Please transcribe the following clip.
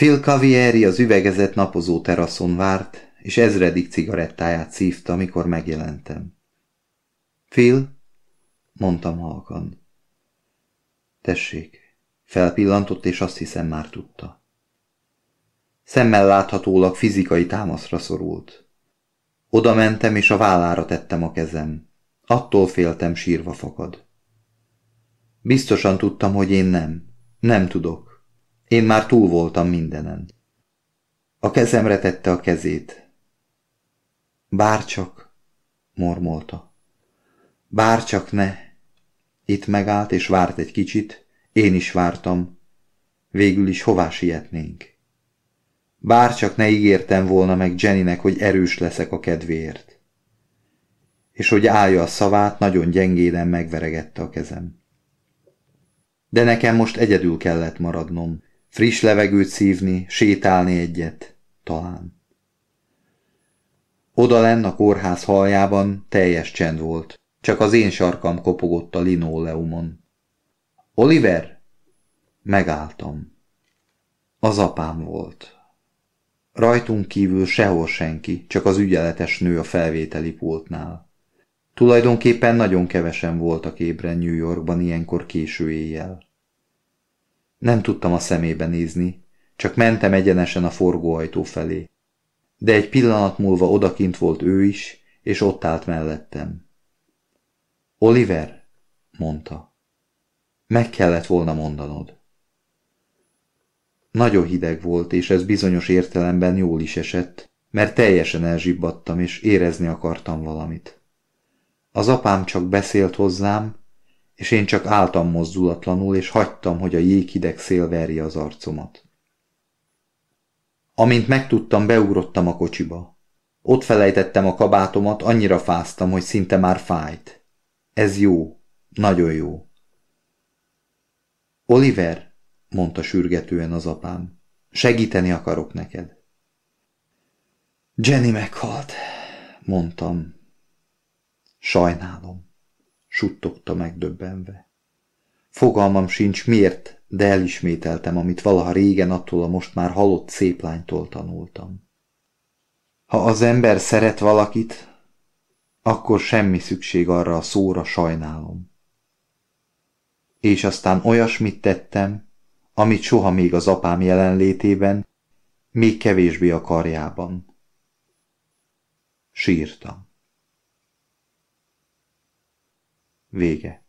Phil Cavieri az üvegezett napozó teraszon várt, és ezredik cigarettáját szívta, amikor megjelentem. Phil, mondtam halkan. Tessék, felpillantott, és azt hiszem már tudta. Szemmel láthatólag fizikai támaszra szorult. Oda mentem, és a vállára tettem a kezem. Attól féltem, sírva fakad. Biztosan tudtam, hogy én nem. Nem tudok. Én már túl voltam mindenen. A kezemre tette a kezét. Bárcsak, mormolta. Bárcsak ne. Itt megállt és várt egy kicsit, én is vártam. Végül is hová sietnénk? Bárcsak ne ígértem volna meg Jennynek, hogy erős leszek a kedvéért. És hogy állja a szavát, nagyon gyengéden megveregette a kezem. De nekem most egyedül kellett maradnom, friss levegőt szívni, sétálni egyet, talán. Oda lenn a kórház haljában teljes csend volt, csak az én sarkam kopogott a linóleumon. Oliver? Megálltam. Az apám volt. Rajtunk kívül sehol senki, csak az ügyeletes nő a felvételi pultnál. Tulajdonképpen nagyon kevesen voltak ébren New Yorkban ilyenkor késő éjjel. Nem tudtam a szemébe nézni, csak mentem egyenesen a forgóajtó felé. De egy pillanat múlva odakint volt ő is, és ott állt mellettem. Oliver, mondta. Meg kellett volna mondanod. Nagyon hideg volt, és ez bizonyos értelemben jól is esett, mert teljesen elzsibbadtam, és érezni akartam valamit. Az apám csak beszélt hozzám, és én csak álltam mozdulatlanul, és hagytam, hogy a jéghideg szél verje az arcomat. Amint megtudtam, beugrottam a kocsiba. Ott felejtettem a kabátomat, annyira fáztam, hogy szinte már fájt. Ez jó, nagyon jó. Oliver, mondta sürgetően az apám, segíteni akarok neked. Jenny meghalt, mondtam. Sajnálom suttogta megdöbbenve. Fogalmam sincs miért, de elismételtem, amit valaha régen attól a most már halott szép lánytól tanultam. Ha az ember szeret valakit, akkor semmi szükség arra a szóra sajnálom. És aztán olyasmit tettem, amit soha még az apám jelenlétében, még kevésbé a karjában. Sírtam. Vége.